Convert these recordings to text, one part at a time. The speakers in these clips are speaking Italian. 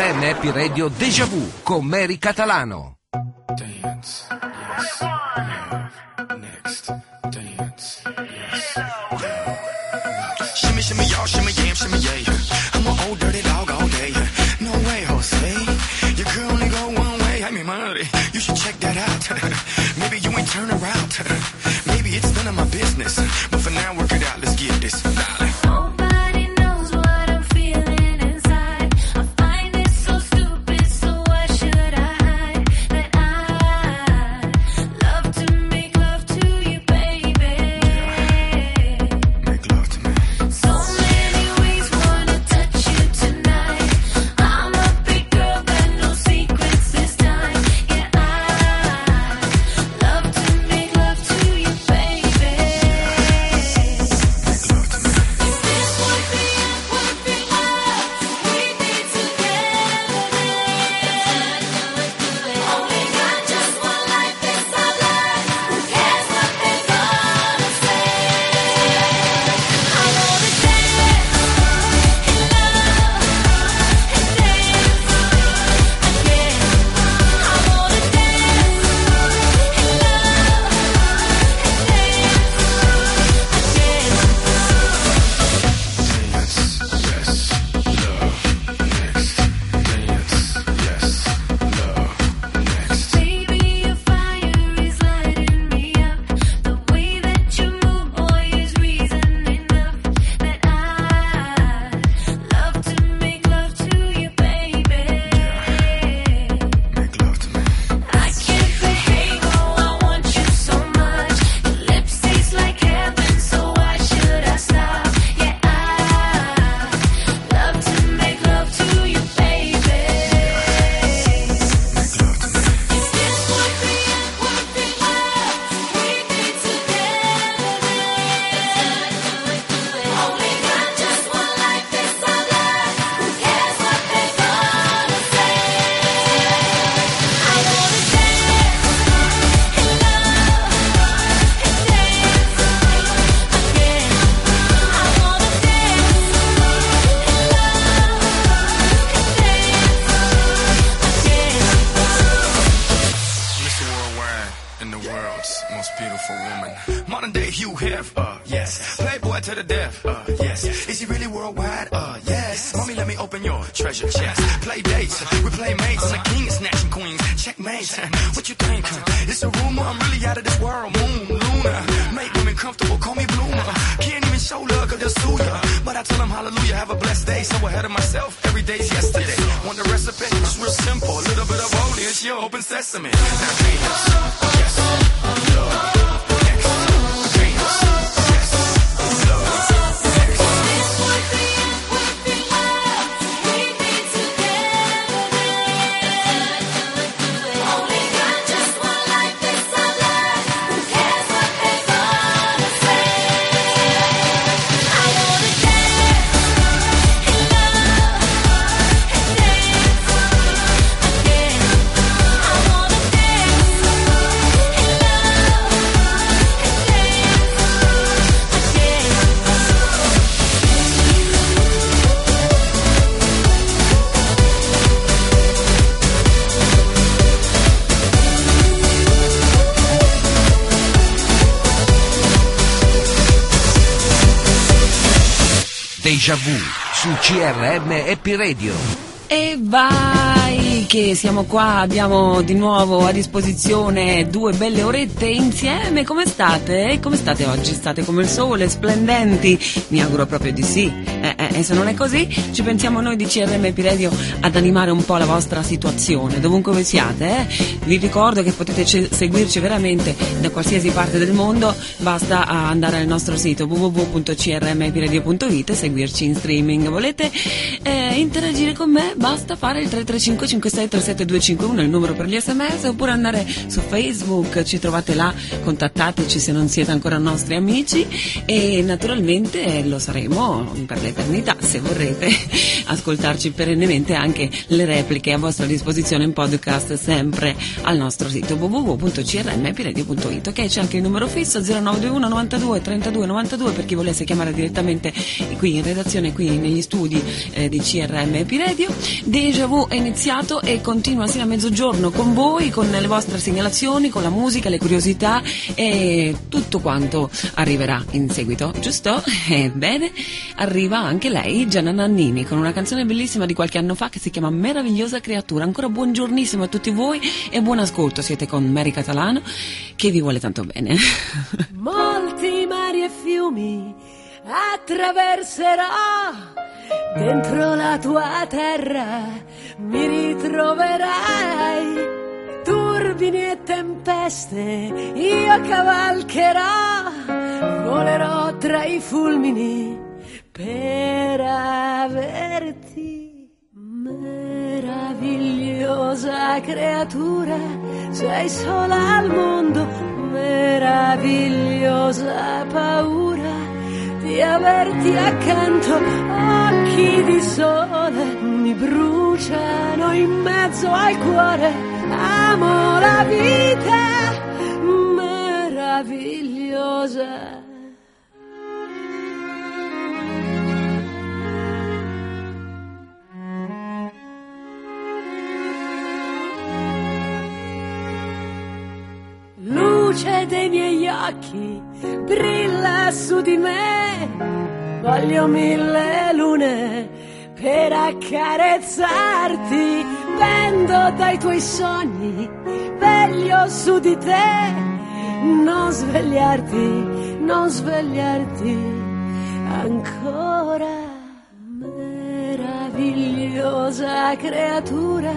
CRM Happy Radio Deja Vu con Mary Catalano. I'm old dirty dog all day. Only go one way. I mean, money. You should check that out. Maybe you ain't turn around. Maybe it's none of my beautiful woman. Modern day Hugh Hef, uh, yes. Playboy to the death, uh, yes. Is he really worldwide? Uh, yes. Mommy, let me open your treasure chest. Play dates, we play mates. I'm the king of snatching queens. Checkmate. What you think? It's a rumor. I'm really out of this world. Moon, Luna. Make women comfortable. Call me Bloomer. Can't even show love, cause they'll sue ya. But I tell them hallelujah, have a blessed day. So ahead of myself, every day's yesterday. Want the recipe? It's real simple. A little bit of holy, it's your open sesame. Now yes, love, off. Deja Vu su CRM Happy Radio. E vai, che siamo qua, abbiamo di nuovo a disposizione due belle orette insieme. Come state? Come state oggi? State come il sole, splendenti? Mi auguro proprio di sì. Eh, eh, se non è così, ci pensiamo noi di CRM Radio ad animare un po' la vostra situazione, dovunque voi siate. Eh? Vi ricordo che potete ce- seguirci veramente da qualsiasi parte del mondo, basta andare al nostro sito www.crmepiradio.it e seguirci in streaming. Volete eh, interagire con me? Basta fare il 335 56 37 251, il numero per gli sms, oppure andare su Facebook, ci trovate là, contattateci se non siete ancora nostri amici e naturalmente lo saremo per l'eternità curiosità, se vorrete ascoltarci perennemente anche le repliche a vostra disposizione in podcast sempre al nostro sito www.crmepiradio.it ok? C'è anche il numero fisso 0921 92 32 92 per chi volesse chiamare direttamente qui in redazione qui negli studi eh, di CRM Epiradio Deja Vu è iniziato e continua sino a mezzogiorno con voi con le vostre segnalazioni con la musica le curiosità e tutto quanto arriverà in seguito giusto? Ebbene arriva anche lei Gianna Nannini con una canzone bellissima di qualche anno fa che si chiama Meravigliosa creatura ancora buongiornissimo a tutti voi e buon ascolto siete con Mary Catalano che vi vuole tanto bene Molti mari e fiumi attraverserò. Dentro la tua terra mi ritroverai. Turbini e tempeste io cavalcherò. Volerò tra i fulmini per averti. Meravigliosa creatura, sei sola al mondo, meravigliosa paura di averti accanto, occhi di sole mi bruciano in mezzo al cuore, amo la vita meravigliosa. Dei miei occhi brilla su di me. Voglio mille lune per accarezzarti. Vendo dai tuoi sogni, veglio su di te. Non svegliarti, non svegliarti ancora. Meravigliosa creatura,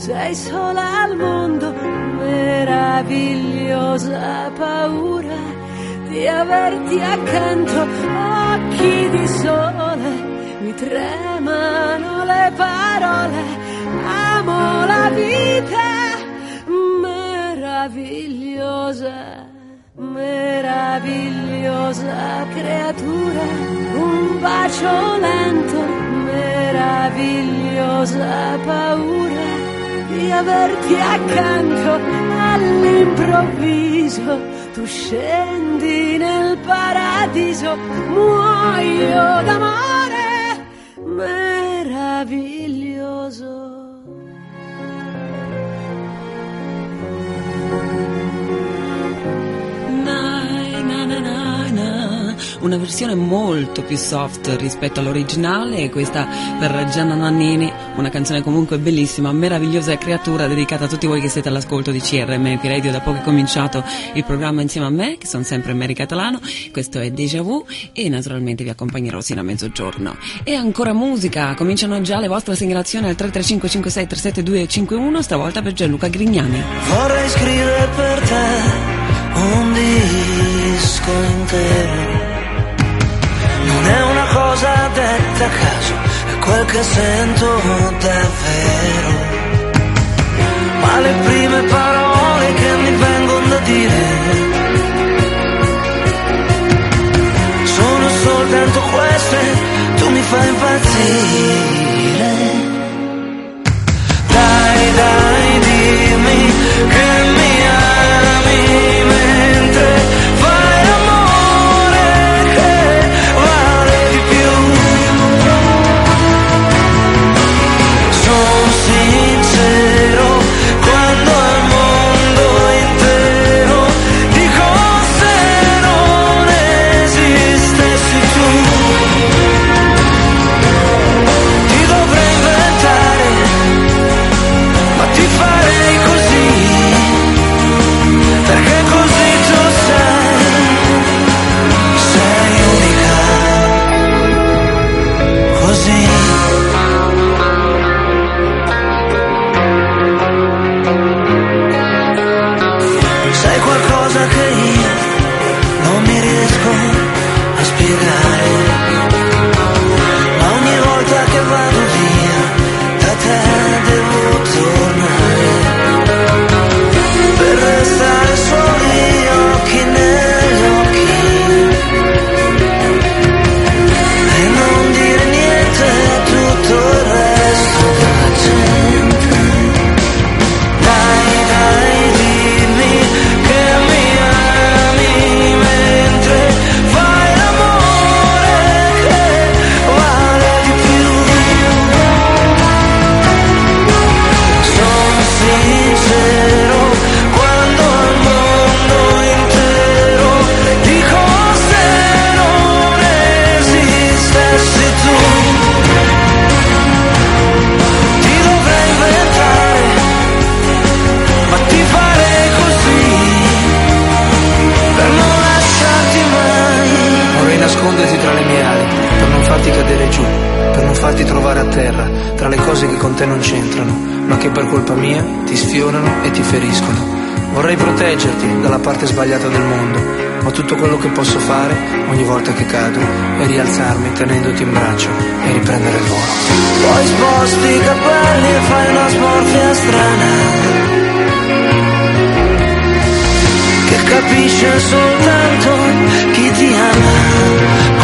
sei sola al mondo, meravigliosa paura di averti accanto, occhi di sole, mi tremano le parole, amo la vita meravigliosa. Meravigliosa creatura, un bacio lento, meravigliosa paura di averti accanto all'improvviso. Tu scendi nel paradiso, muoio d'amore meraviglioso. Una versione molto più soft rispetto all'originale e questa per Gianna Nannini, una canzone comunque bellissima, meravigliosa creatura dedicata a tutti voi che siete all'ascolto di CRM Radio da poco è cominciato il programma insieme a me, che sono sempre Mary Catalano, questo è Deja Vu e naturalmente vi accompagnerò sino a mezzogiorno. E ancora musica, cominciano già le vostre segnalazioni al 335 56 37251, stavolta per Gianluca Grignani. Vorrei scrivere per te un disco intero. Non è una cosa detta a caso, è quel che sento davvero. Ma le prime parole che mi vengono da dire sono soltanto queste, tu mi fai impazzire. Dai, dai, dimmi che mi ami nasconditi tra le mie ali, per non farti cadere giù, per non farti trovare a terra, tra le cose che con te non c'entrano, ma che per colpa mia ti sfiorano e ti feriscono. Vorrei proteggerti dalla parte sbagliata del mondo, ma tutto quello che posso fare ogni volta che cado è rialzarmi tenendoti in braccio e riprendere il volo. Poi sposti i capelli e fai una smorfia strana. Capisce soltanto chi ti ama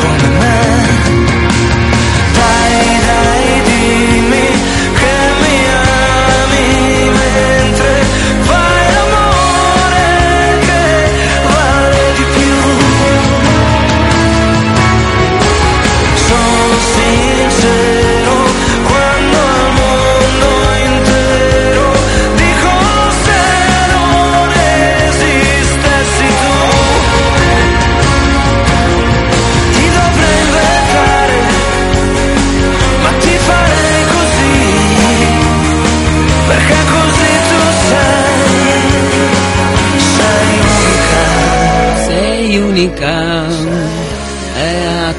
sei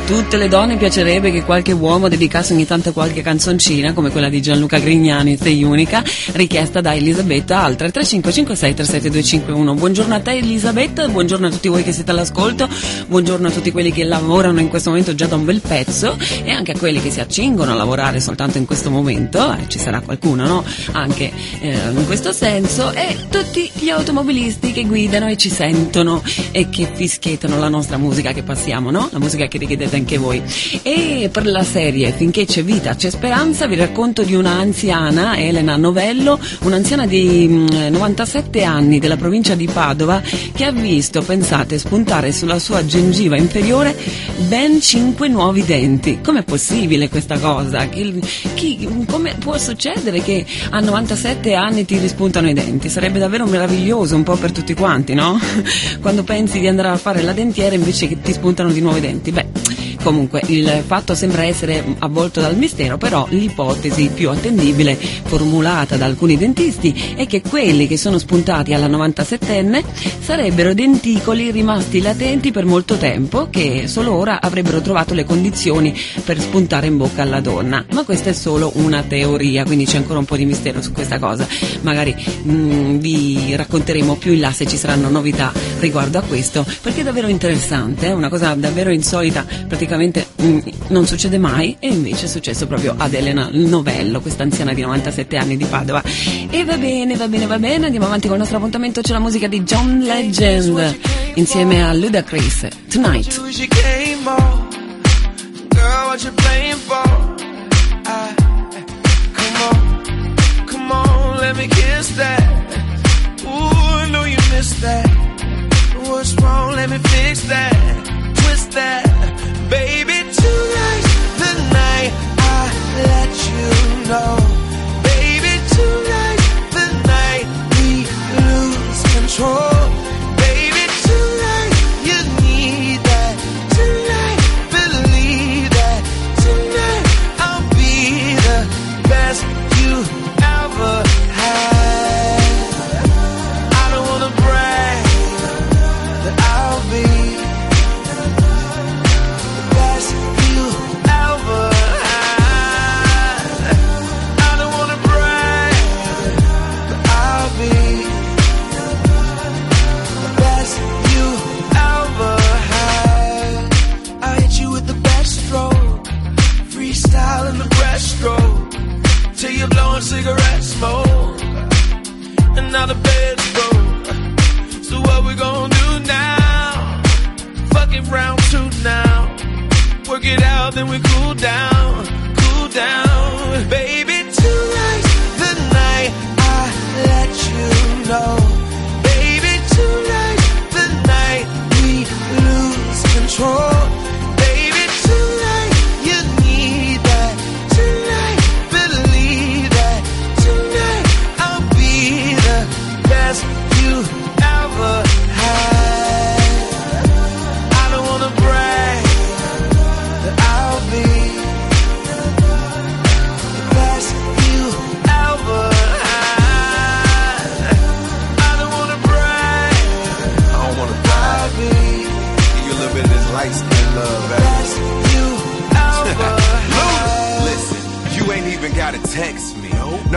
tutte le donne piacerebbe che qualche uomo dedicasse ogni tanto qualche canzoncina, come quella di Gianluca Grignani, Sei unica, richiesta da Elisabetta al 3556 37251. Buongiorno a te Elisabetta, buongiorno a tutti voi che siete all'ascolto, buongiorno a tutti quelli che lavorano in questo momento già da un bel pezzo e anche a quelli che si accingono a lavorare soltanto in questo momento, eh, ci sarà qualcuno, no? Anche eh, in questo senso, e tutti gli automobilisti che guidano e ci sentono e che fischiettano la nostra musica che passiamo, no? La musica che richiedete anche voi. E per la serie Finché c'è vita, c'è speranza, vi racconto di una anziana, Elena Novello, un'anziana di mm, 97 anni della provincia di Padova, che ha visto, pensate, spuntare sulla sua gengiva inferiore ben 5 nuovi denti. Com'è possibile questa cosa? Chi, chi- come può succedere che a 97 anni ti rispuntano i denti? Sarebbe davvero meraviglioso un po' per tutti quanti, no? Quando pensi di andare a fare la dentiera invece che ti spuntano di nuovo i denti. Beh, Comunque il fatto sembra essere avvolto dal mistero, però l'ipotesi più attendibile formulata da alcuni dentisti è che quelli che sono spuntati alla 97enne sarebbero denticoli rimasti latenti per molto tempo che solo ora avrebbero trovato le condizioni per spuntare in bocca alla donna. Ma questa è solo una teoria, quindi c'è ancora un po' di mistero su questa cosa. Magari mm, vi racconteremo più in là se ci saranno novità riguardo a questo, perché è davvero interessante, è una cosa davvero insolita, praticamente mm, non succede mai e invece è successo proprio ad Elena Novello, questa anziana di 97 anni di Padova. E va bene, va bene, va bene, andiamo avanti con il nostro appuntamento, c'è la musica di John Legend insieme a Ludacris, Tonight. What's wrong? Let me fix that. Twist that, baby. Tonight's the night I let you know, baby. The night we lose control, Work then we cool down, cool down. Baby, tonight's the night I let you know. Baby, tonight's the night we lose control.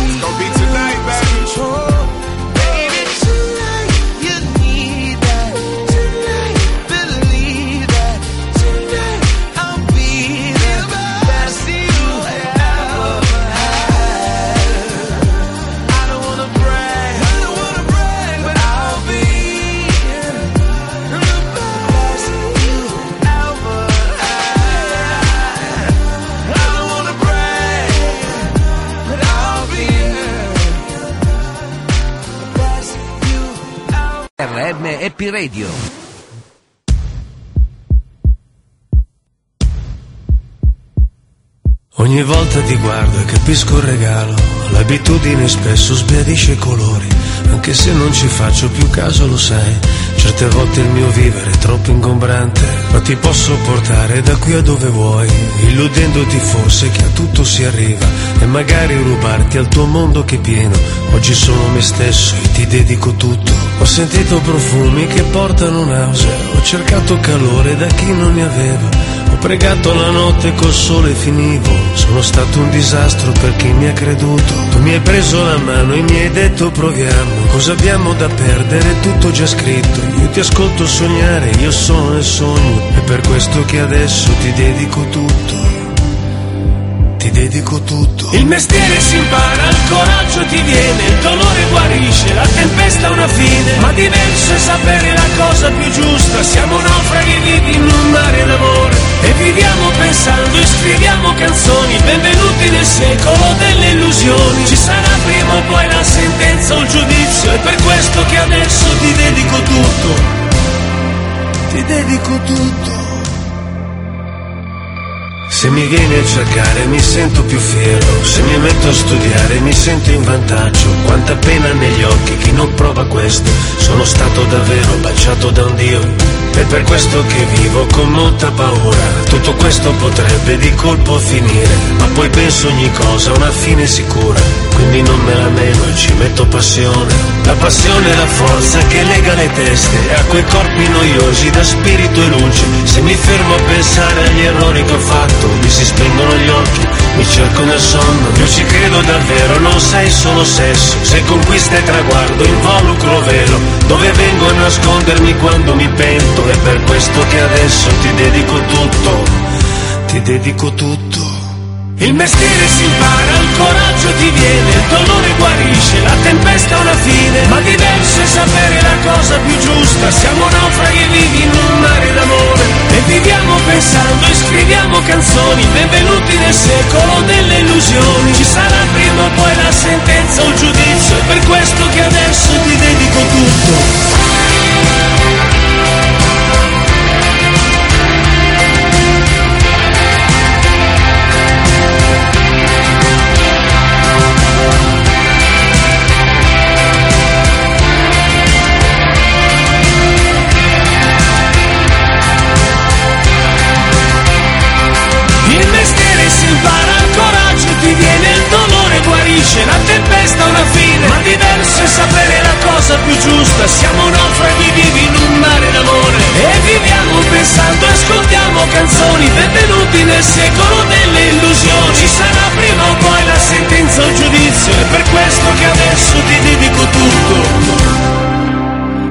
It's gonna be tonight, baby. Happy Radio. Ogni volta ti guardo e capisco il regalo, l'abitudine spesso sbiadisce i colori, anche se non ci faccio più caso lo sai, certe volte il mio vivere è troppo ingombrante, ma ti posso portare da qui a dove vuoi, illudendoti forse che a tutto si arriva e magari rubarti al tuo mondo che è pieno, oggi sono me stesso e ti dedico tutto, ho sentito profumi che portano nausea, ho cercato calore da chi non ne aveva. Ho pregato la notte col sole finivo, sono stato un disastro per chi mi ha creduto. Tu mi hai preso la mano e mi hai detto proviamo, cosa abbiamo da perdere, tutto già scritto. Io ti ascolto sognare, io sono nel sogno, è per questo che adesso ti dedico tutto. Ti dedico tutto. Il mestiere si impara, il coraggio ti viene, il dolore guarisce, la tempesta ha una fine. Ma diverso è sapere la cosa più giusta. Siamo naufraghi vivi in un mare d'amore. E viviamo pensando e scriviamo canzoni. Benvenuti nel secolo delle illusioni. Ci sarà prima o poi la sentenza o il giudizio. È per questo che adesso ti dedico tutto. Ti dedico tutto. Se mi vieni a cercare mi sento più fiero, se mi metto a studiare mi sento in vantaggio, quanta pena negli occhi chi non prova questo, sono stato davvero baciato da un Dio, è per questo che vivo con molta paura, tutto questo potrebbe di colpo finire, ma poi penso ogni cosa ha una fine sicura, quindi non me la meno e ci metto passione, la passione è la forza che lega le teste a quei corpi noiosi da spirito e luce, se mi fermo a pensare agli errori che ho fatto, mi si spengono gli occhi, mi cerco nel sonno, io ci credo davvero, non sei solo sesso, sei conquista e traguardo, involucro vero, dove vengo a nascondermi quando mi pento, è per questo che adesso ti dedico tutto, ti dedico tutto. Il mestiere si impara, il coraggio ti viene, il dolore guarisce, la tempesta ha una fine, ma diverso è sapere la cosa più giusta, siamo naufraghi vivi in un mare d'amore. E viviamo pensando e scriviamo canzoni, benvenuti nel secolo delle illusioni, ci sarà prima o poi la sentenza o il giudizio, è per questo che adesso ti dedico tutto. Più giusta, siamo naufraghi vivi in un mare d'amore. E viviamo pensando, ascoltiamo canzoni, benvenuti nel secolo delle illusioni, ci sarà prima o poi la sentenza o il giudizio, è per questo che adesso ti dedico tutto.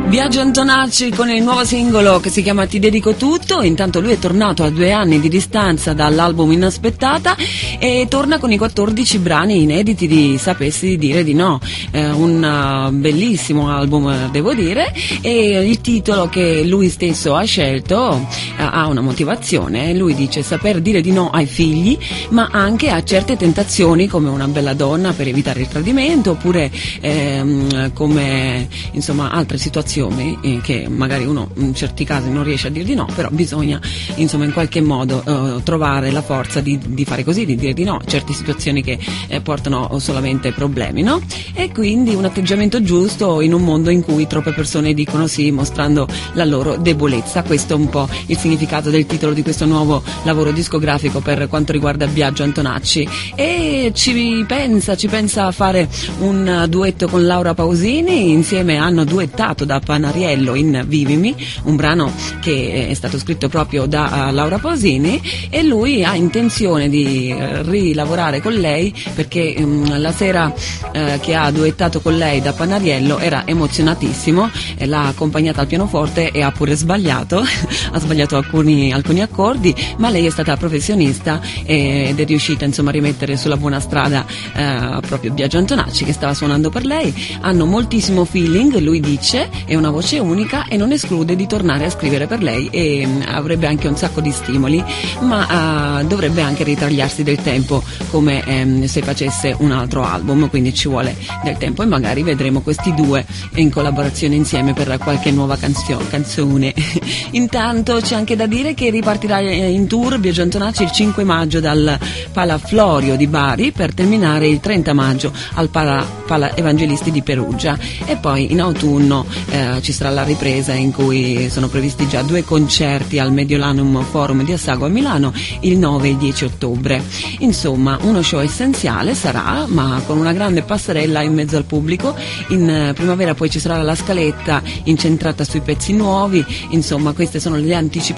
Viaggio Antonacci con il nuovo singolo che si chiama Ti dedico tutto, intanto lui è tornato a due anni di distanza dall'album Inaspettata e torna con i 14 brani inediti di Sapessi dire di no, Eh, un uh, bellissimo album eh, devo dire e il titolo che lui stesso ha scelto ha una motivazione, lui dice saper dire di no ai figli ma anche a certe tentazioni come una bella donna per evitare il tradimento oppure ehm, come insomma altre situazioni eh, che magari uno in certi casi non riesce a dire di no, però bisogna insomma in qualche modo eh, trovare la forza di, di fare così, di dire di no a certe situazioni che eh, portano solamente problemi, no? E quindi un atteggiamento giusto in un mondo in cui troppe persone dicono sì mostrando la loro debolezza. Questo è un po' il significato del titolo di questo nuovo lavoro discografico per quanto riguarda Biagio Antonacci. E ci pensa, ci pensa a fare un duetto con Laura Pausini, insieme hanno duettato da Panariello in Vivimi, un brano che è stato scritto proprio da eh, Laura Pausini e lui ha intenzione di eh, rilavorare con lei perché mm, la sera eh, che ha duettato con lei da Panariello era emozionatissimo, l'ha accompagnata al pianoforte e ha pure sbagliato, ha sbagliato alcuni, alcuni accordi, ma lei è stata professionista ed è riuscita insomma a rimettere sulla buona strada eh, proprio Biagio Antonacci che stava suonando per lei. Hanno moltissimo feeling, lui dice, è una voce unica e non esclude di tornare a scrivere per lei e mm, avrebbe anche un sacco di stimoli, ma eh, dovrebbe anche ritagliarsi del tempo come ehm, se facesse un altro album, quindi ci vuole del tempo e magari vedremo questi due in collaborazione insieme per qualche nuova canzio- canzone. Intanto c'è anche da dire che ripartirà eh, in tour Biagio Antonacci il 5 maggio dal Palaflorio di Bari per terminare il 30 maggio al Pala, Pala Evangelisti di Perugia e poi in autunno eh, ci sarà la ripresa in cui sono previsti già due concerti al Mediolanum Forum di Assago a Milano il 9 e il 10 ottobre. Insomma, uno show essenziale sarà, ma con una grande passerella in mezzo al pubblico. In eh, primavera poi ci sarà la scaletta incentrata sui pezzi nuovi, insomma queste sono le anticipazioni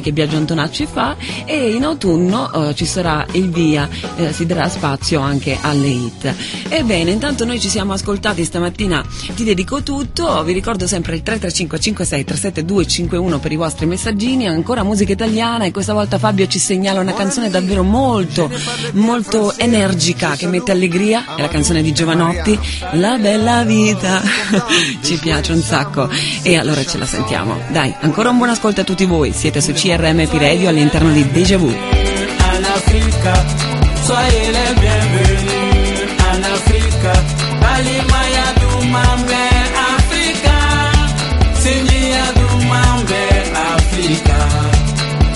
che Biagio Antonacci fa e in autunno eh, ci sarà il via, eh, si darà spazio anche alle hit. Ebbene, intanto noi ci siamo ascoltati stamattina, ti dedico tutto, vi ricordo sempre il 335 56 372 51 per i vostri messaggini, ancora musica italiana e questa volta Fabio ci segnala una canzone davvero molto, molto energica che mette allegria, è la canzone di Giovanotti, La bella vita, ci piace un sacco e allora ce la sentiamo. Dai, ancora un buon ascolto a tutti voi, siete su CRMP Radio all'interno di Deja Vu.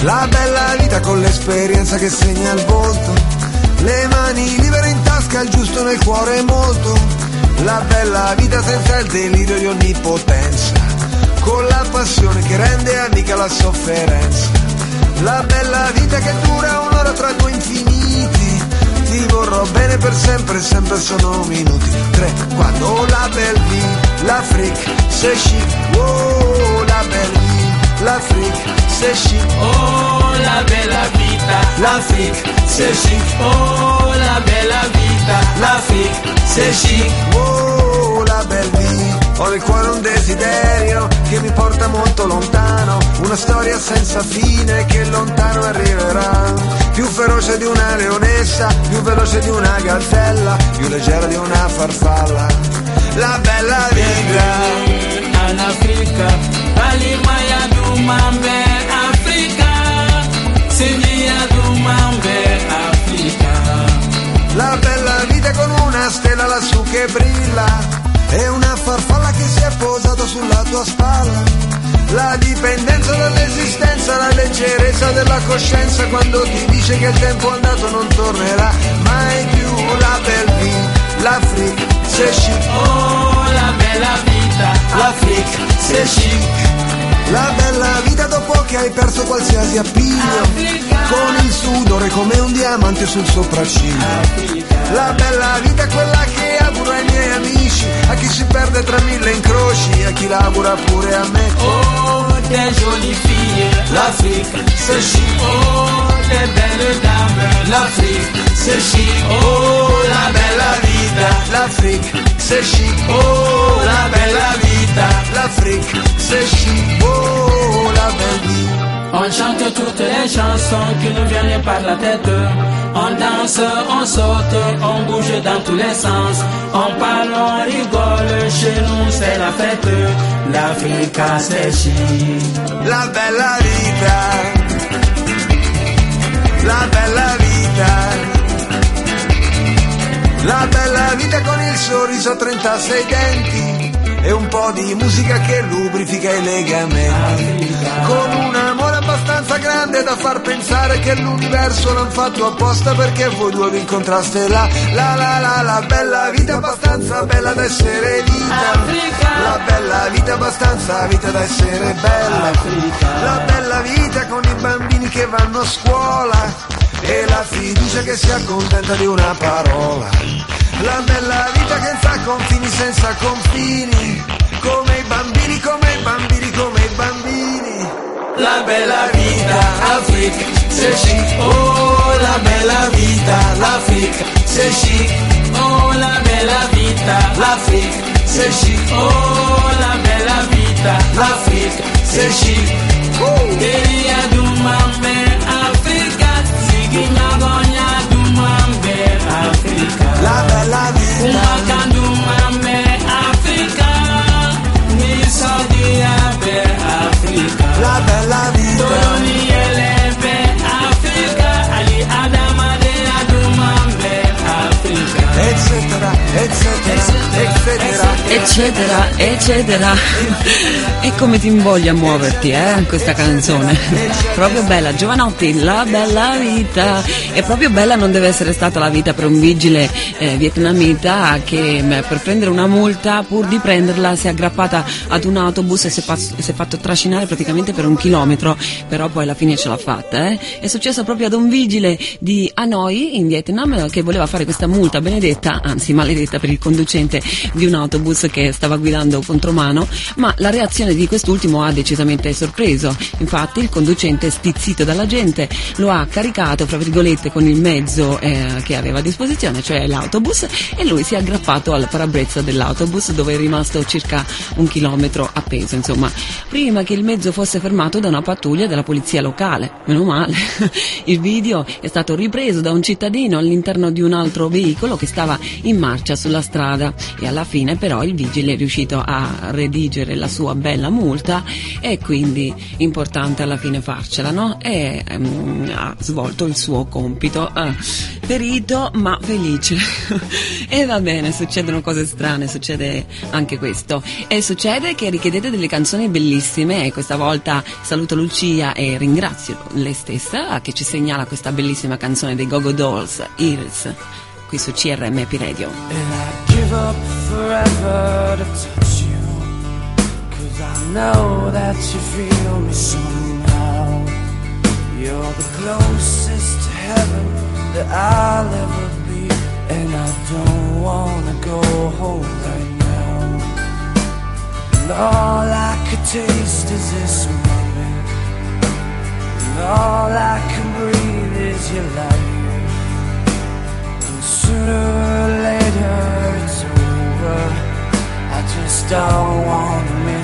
La bella vita con l'esperienza che segna il volto, le mani libere in tasca, il giusto nel cuore è molto. La bella vita senza il delirio di onnipotenza, con la passione che rende amica la sofferenza. La bella vita che dura un'ora tra due infiniti, ti vorrò bene per sempre, sempre sono minuti. Tre, quando la belle vie, l'Afrique, c'est chic, oh la belle vie, l'Afrique, c'est chic. Oh, la bella vita. L'Afrique, C'est chic. Oh, la bella vita. l'Afrique, C'est chic. Oh, la belle vie. Ho nel cuore un desiderio che mi porta molto lontano, una storia senza fine che lontano arriverà. Più feroce di una leonessa, più veloce di una gazzella, più leggera di una farfalla. La bella vita. En Afrique. Alimaya Dumambe Africa. Signia Dumambe Africa. La bella vita con una stella lassù che brilla e una farfalla che si è posata sulla tua spalla. La dipendenza dall'esistenza, la leggerezza della coscienza quando ti dice che il tempo andato non tornerà mai più. La belle vie, l'Afrique, c'est chic. Oh, la bella vita. L'Afrique, c'est chic. La bella vita dopo che hai perso qualsiasi appiglio Con il sudore come un diamante sul sopracciglio La bella vita quella che auguro ai miei amici A chi si perde tra mille incroci A chi l'augura pure a me Oh, des jolies filles. L'Afrique, c'est chic Oh, des belles dames. L'Afrique, C'est chic. Oh, la bella vita. l'Afrique, c'est chic Oh, la bella vita. L'Afrique, c'est chic Oh, la belle vie On chante toutes les chansons qui nous viennent par la tête. On danse, on saute, on bouge dans tous les sens. On parle, on rigole, chez nous c'est la fête. L'Africa c'est chic. La bella vita, la bella vita, la bella vita con il sorriso a 36 denti, e un po' di musica che lubrifica i legamenti. Con un amore abbastanza grande da far pensare che l'universo l'han fatto apposta perché voi due vi incontraste là. La la la la bella vita abbastanza bella da essere vita. La bella vita abbastanza vita da essere bella. La bella vita con i bambini che vanno a scuola. E la fiducia che si accontenta di una parola. La bella vita che sa confini senza confini. Come i bambini, come i bambini, come i bambini. La bella vita, Afrique, c'est chic. Oh, la bella vita, l'Afrique, c'est chic. Oh, la bella vita, l'Afrique, c'est chic. Oh, la bella vita, l'Afrique, c'est chic. Queria bella eccetera. eccetera. E come ti invoglia a muoverti, eh, questa canzone. Proprio bella, Giovanotti, la bella vita. E proprio bella non deve essere stata la vita per un vigile eh, vietnamita che per prendere una multa, pur di prenderla, si è aggrappata ad un autobus e si è, pas- si è fatto trascinare praticamente per un chilometro, però poi alla fine ce l'ha fatta. Eh. È successo proprio ad un vigile di Hanoi, in Vietnam, che voleva fare questa multa benedetta, anzi maledetta per il conducente di un autobus che stava guidando contromano, ma la reazione di quest'ultimo ha decisamente sorpreso. Infatti il conducente, stizzito dalla gente, lo ha caricato, fra virgolette, con il mezzo eh, che aveva a disposizione, cioè l'autobus, e lui si è aggrappato al parabrezza dell'autobus dove è rimasto circa un chilometro appeso. Insomma, prima che il mezzo fosse fermato da una pattuglia della polizia locale. Meno male. Il video è stato ripreso da un cittadino all'interno di un altro veicolo che stava in marcia sulla strada e alla fine però il vigile è riuscito a redigere la sua bella multa e quindi importante alla fine farcela, no? E ehm, ha svolto il suo compito. Ferito ma felice. e va bene, succedono cose strane, succede anche questo. E succede che richiedete delle canzoni bellissime e questa volta saluto Lucia e ringrazio lei stessa che ci segnala questa bellissima canzone dei Gogo Dolls, Iris, qui su CRM Happy Radio. And I give up forever to touch you. Cause I know that you feel me somehow. You're the closest to heaven that I'll ever be. And I don't wanna go home right now. And all I could taste is this moment. And all I can breathe is your light. Sooner or later it's over. I just don't wanna miss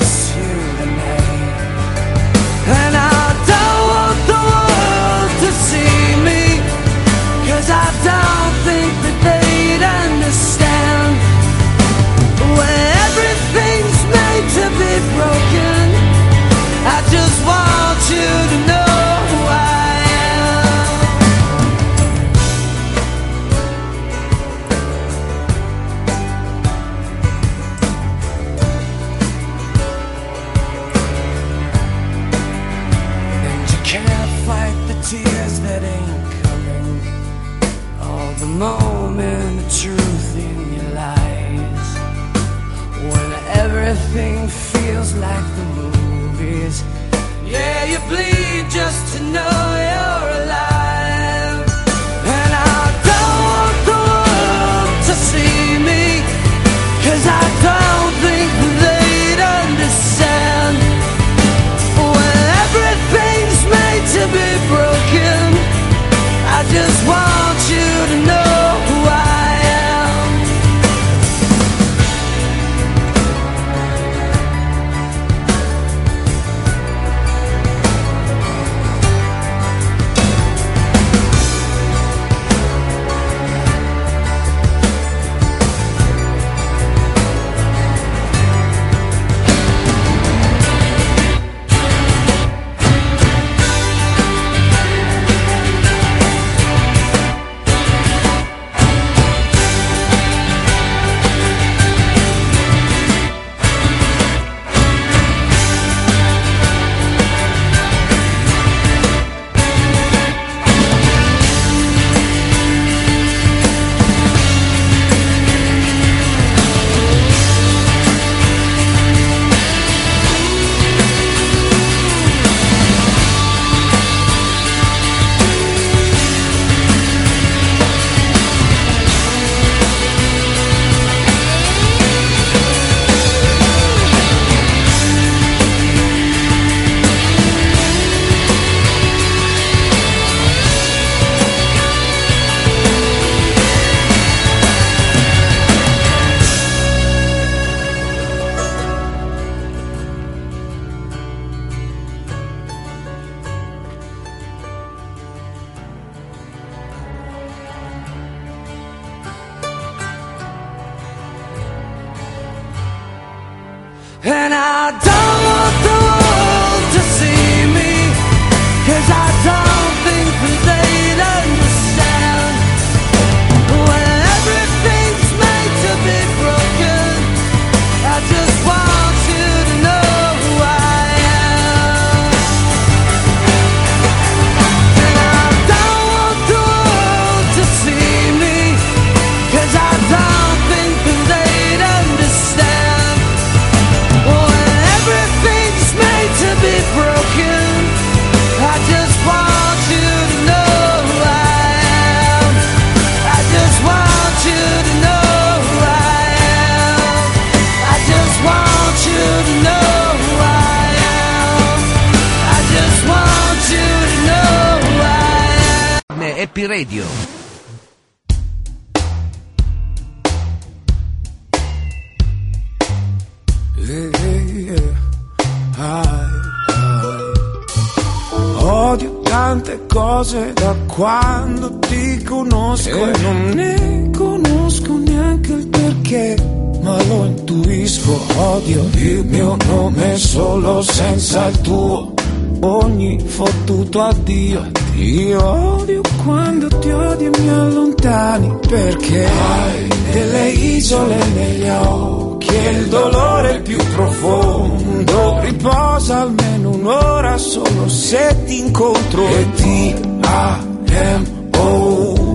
Radio. Odio tante cose da quando ti conosco e non ne conosco neanche il perché, ma lo intuisco. Odio il mio nome solo senza il tuo. Ogni fottuto addio. Io perché hai delle isole negli occhi e il dolore più profondo riposa almeno un'ora solo se ti incontro. E ti amo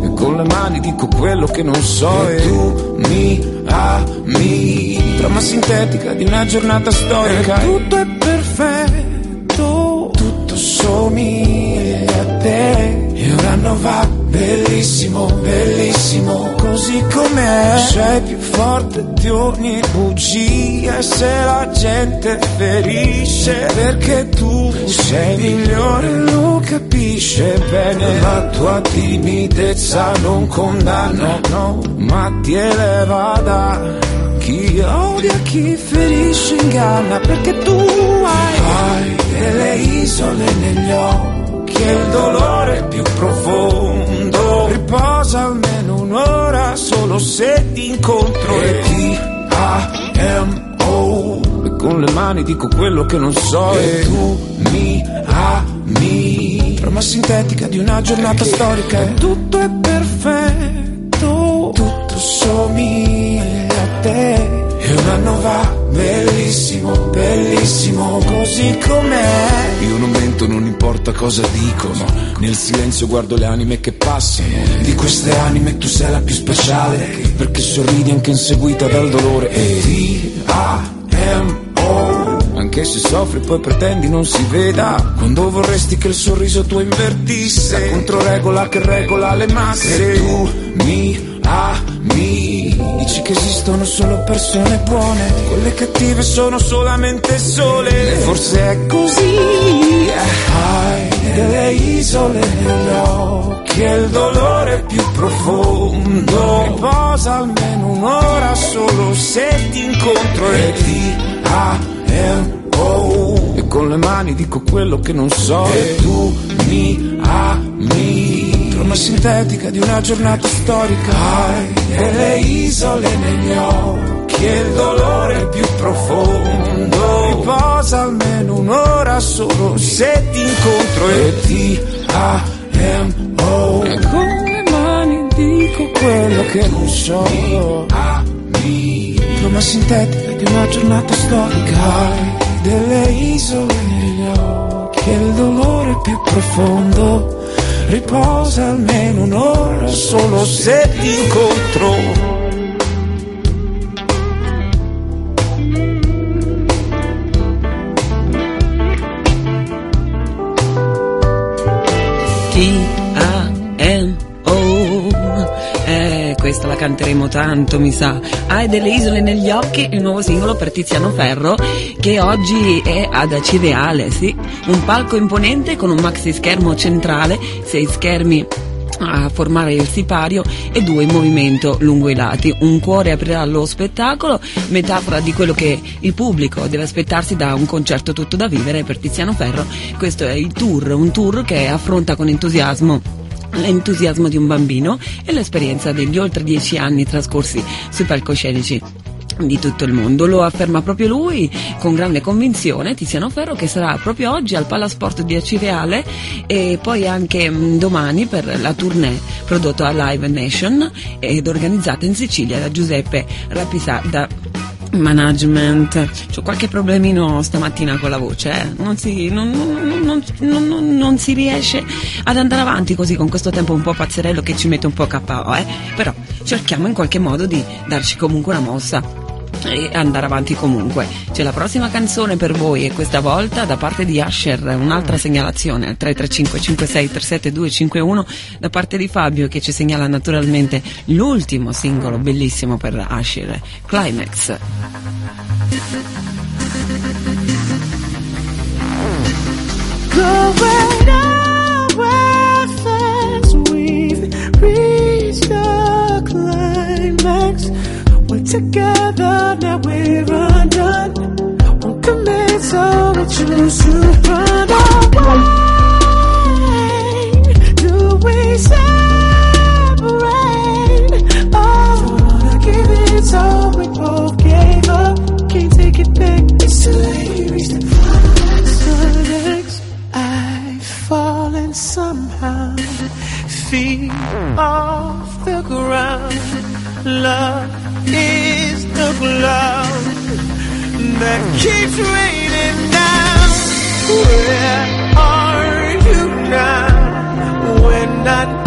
e con le mani dico quello che non so. E tu mi ami. Trama sintetica di una giornata storica. E tutto è perfetto. tutto somiglia a te. E un anno va bellissimo, bellissimo. Così com'è? Sei più forte di ogni bugia E se la gente ferisce Perché tu sei migliore. Lo capisce bene. La tua timidezza non condanno no, Ma ti eleva da chi odia, chi ferisce, inganna Perché tu hai, hai delle isole negli occhi E il dolore più profondo. Riposa almeno un'ora solo se ti incontro. E ti amo E con le mani dico quello che non so. E tu mi ami. Trama sintetica di una giornata storica. E tutto è perfetto. Tutto somiglia a te. E un anno va bellissimo, bellissimo così com'è. Io non mento, non importa cosa dicono. Nel silenzio guardo le anime che passano. Di queste anime tu sei la più speciale Perché sorridi anche inseguita dal dolore. E ti amo anche se soffri poi pretendi non si veda. Quando vorresti che il sorriso tuo invertisse. La controregola che regola le masse. E tu mi ami Dici che esistono solo persone buone Quelle cattive sono solamente sole. E forse è così. Hai delle isole negli occhi E il dolore più profondo. Riposa almeno un'ora solo se ti incontro E ti amo e con le mani dico quello che non so. E tu mi ami Trama sintetica di una giornata storica. Hai delle isole negli occhi E il dolore più profondo. Riposa almeno un'ora solo se ti incontro E ti amo E con le mani dico quello che non so? Trama sintetica di una giornata storica. Hai delle isole negli occhi E il dolore più profondo Riposa almeno un'ora solo se ti incontro. T-A-M-O questa la canteremo tanto, mi sa. Hai delle isole negli occhi, il nuovo singolo per Tiziano Ferro, che oggi è ad Acireale, sì. Un palco imponente con un maxi schermo centrale, sei schermi a formare il sipario e due in movimento lungo i lati. Un cuore aprirà lo spettacolo, metafora di quello che il pubblico deve aspettarsi da un concerto tutto da vivere per Tiziano Ferro. Questo è il tour, un tour che affronta con entusiasmo l'entusiasmo di un bambino e l'esperienza degli oltre dieci anni trascorsi sui palcoscenici di tutto il mondo. Lo afferma proprio lui con grande convinzione, Tiziano Ferro, che sarà proprio oggi al Palasport di Acireale e poi anche mh, domani per la tournée prodotta a Live Nation ed organizzata in Sicilia da Giuseppe Rapisà da Management, c'ho qualche problemino stamattina con la voce, eh? non, si, non- non- non si riesce ad andare avanti così con questo tempo un po' pazzerello che ci mette un po' KO, eh? però cerchiamo in qualche modo di darci comunque una mossa e andare avanti comunque. C'è la prossima canzone per voi e questa volta da parte di Asher, un'altra segnalazione al 335-56-37251 da parte di Fabio che ci segnala naturalmente l'ultimo singolo bellissimo per Asher, Climax. Mm. Together, now we're undone. Won't commit, so we choose to run away. Do we separate? Oh, wanna give it, so we both gave up. Can't take it back, it's too late. Reach the climax. I've fallen somehow, feet off the ground. Love is the cloud that keeps raining down. Where are you now? When I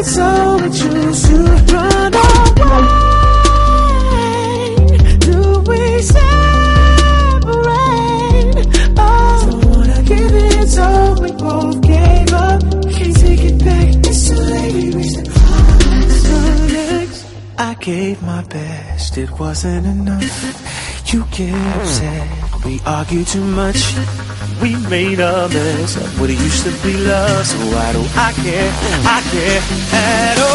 commit, so we choose to run away. Do we separate? Oh, don't wanna give it, so we both gave up. Can't take it back, it's too late. We reached the climax. I gave my best, it wasn't enough. You get upset, we argue too much. We made a mess of what it used to be love, so oh, why do I care? I care at all.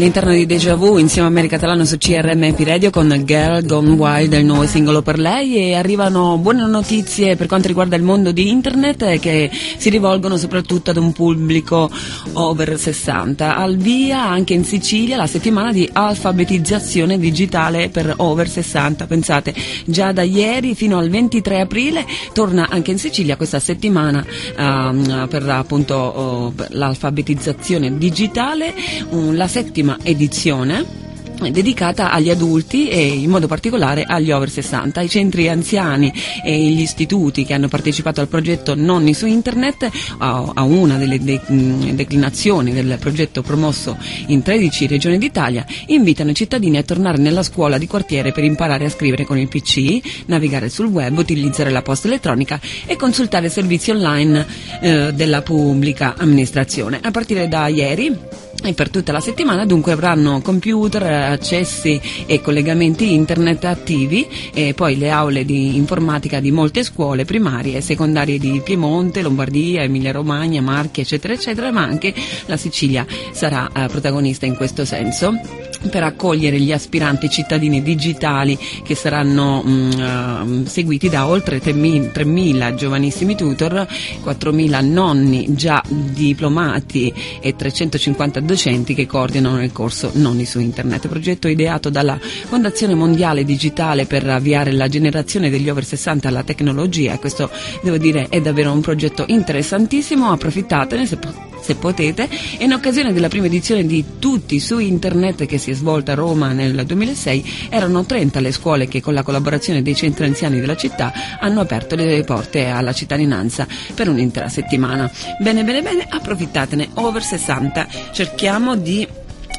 All'interno di Deja Vu insieme a America Catalano su CRM Happy Radio con Girl Gone Wild, il nuovo singolo per lei e arrivano buone notizie per quanto riguarda il mondo di internet eh, che si rivolgono soprattutto ad un pubblico over 60. Al via anche in Sicilia la settimana di alfabetizzazione digitale per over 60. Pensate, già da ieri fino al 23 aprile torna anche in Sicilia questa settimana ehm, per appunto per l'alfabetizzazione digitale, un- la settima edizione dedicata agli adulti e in modo particolare agli over 60. I centri anziani e gli istituti che hanno partecipato al progetto Nonni su Internet, a, una delle declinazioni del progetto promosso in 13 regioni d'Italia, invitano i cittadini a tornare nella scuola di quartiere per imparare a scrivere con il PC, navigare sul web, utilizzare la posta elettronica e consultare servizi online eh, della pubblica amministrazione. A partire da ieri e per tutta la settimana dunque avranno computer, accessi e collegamenti internet attivi e poi le aule di informatica di molte scuole primarie e secondarie di Piemonte, Lombardia, Emilia Romagna, Marche eccetera eccetera ma anche la Sicilia sarà eh, protagonista in questo senso per accogliere gli aspiranti cittadini digitali che saranno mm, eh, seguiti da oltre 3.000 3.000 giovanissimi tutor, 4.000 nonni già diplomati e 350 docenti che coordinano il corso Nonni su Internet, progetto ideato dalla Fondazione Mondiale Digitale per avviare la generazione degli over 60 alla tecnologia. Questo devo dire è davvero un progetto interessantissimo, approfittatene se po- se potete, e in occasione della prima edizione di Tutti su Internet che si è svolta a Roma nel 2006, erano 30 le scuole che con la collaborazione dei centri anziani della città hanno aperto le porte alla cittadinanza per un'intera settimana. Bene, bene, bene, approfittatene, over 60, cerchiamo di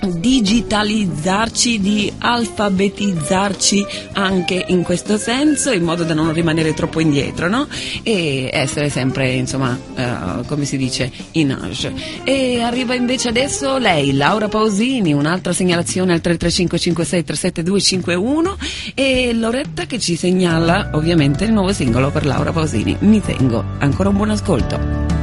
digitalizzarci, di alfabetizzarci anche in questo senso, in modo da non rimanere troppo indietro, no? E essere sempre, insomma, eh, come si dice, in age. E arriva invece adesso lei, Laura Pausini, un'altra segnalazione al 33556372251 e Loretta che ci segnala ovviamente il nuovo singolo per Laura Pausini. Mi tengo. Ancora un buon ascolto.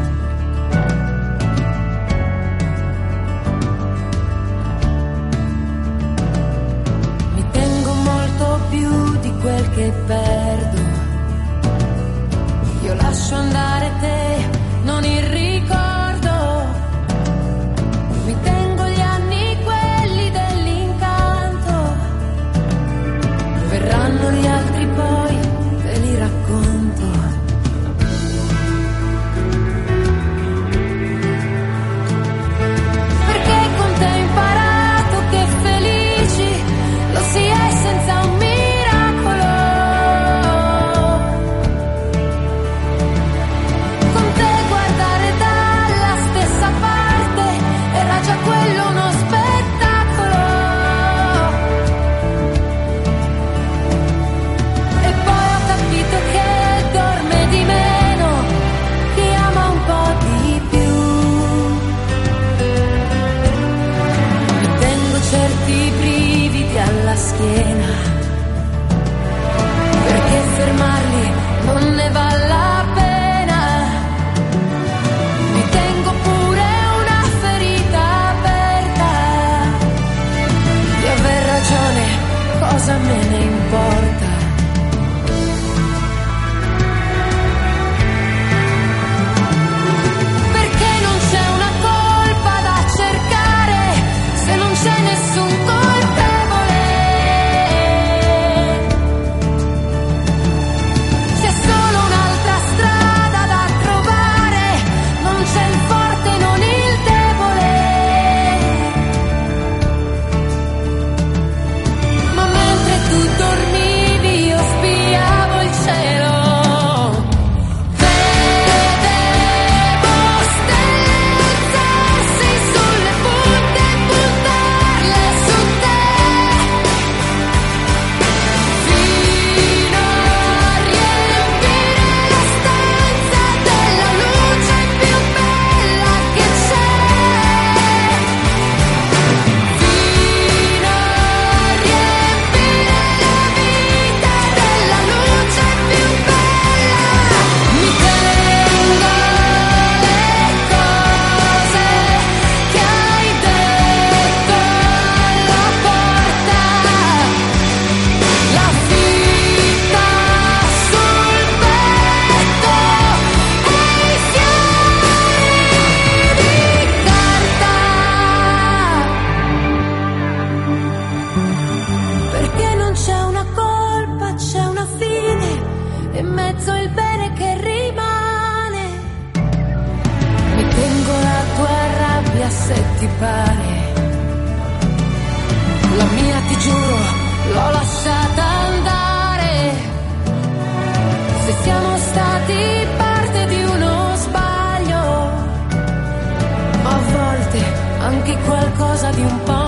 Ti pare. La mia ti giuro, l'ho lasciata andare. Se siamo stati parte di uno sbaglio, a volte anche qualcosa di un po'.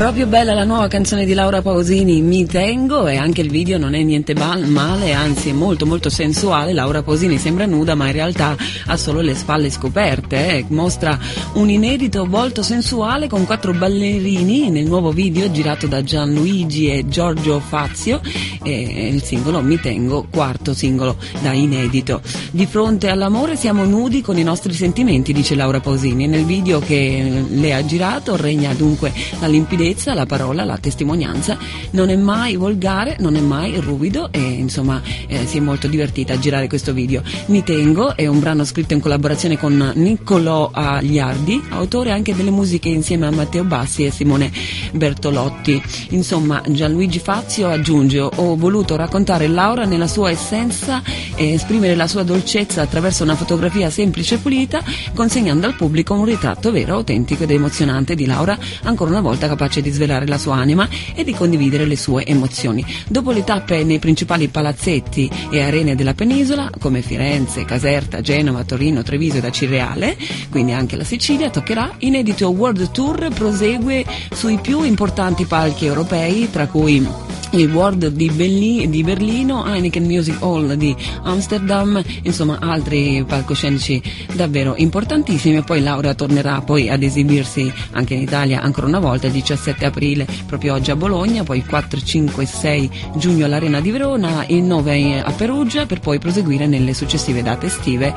Proprio bella la nuova canzone di Laura Pausini, Mi Tengo, e anche il video non è niente male, anzi è molto molto sensuale. Laura Pausini sembra nuda, ma in realtà ha solo le spalle scoperte. eh. Mostra un inedito volto sensuale con quattro ballerini nel nuovo video girato da Gianluigi e Giorgio Fazio. E il singolo Mi Tengo, quarto singolo da inedito. Di fronte all'amore siamo nudi con i nostri sentimenti, dice Laura Pausini. Nel video che le ha girato regna dunque la limpidezza, la parola, la testimonianza. Non è mai volgare, non è mai ruvido e insomma eh, si è molto divertita a girare questo video. Mi tengo è un brano scritto in collaborazione con Niccolò Agliardi, autore anche delle musiche insieme a Matteo Bassi e Simone Bertolotti. Insomma, Gianluigi Fazio aggiunge: Ho voluto raccontare Laura nella sua essenza e esprimere la sua dolcezza attraverso una fotografia semplice e pulita, consegnando al pubblico un ritratto vero, autentico ed emozionante di Laura, ancora una volta capace di svelare la sua anima e di condividere le sue emozioni. Dopo le tappe nei principali palazzetti e arene della penisola, come Firenze, Caserta, Genova, Torino, Treviso ed Acireale, quindi anche la Sicilia, toccherà inedito World Tour prosegue sui più importanti palchi europei, tra cui il World di, Belli- di Berlino, Heineken Music Hall di Amsterdam, insomma altri palcoscenici davvero importantissimi e poi Laura tornerà poi ad esibirsi anche in Italia ancora una volta il 17 aprile proprio oggi a Bologna, poi il 4, 5 e 6 giugno all'Arena di Verona, il 9 a Perugia per poi proseguire nelle successive date estive,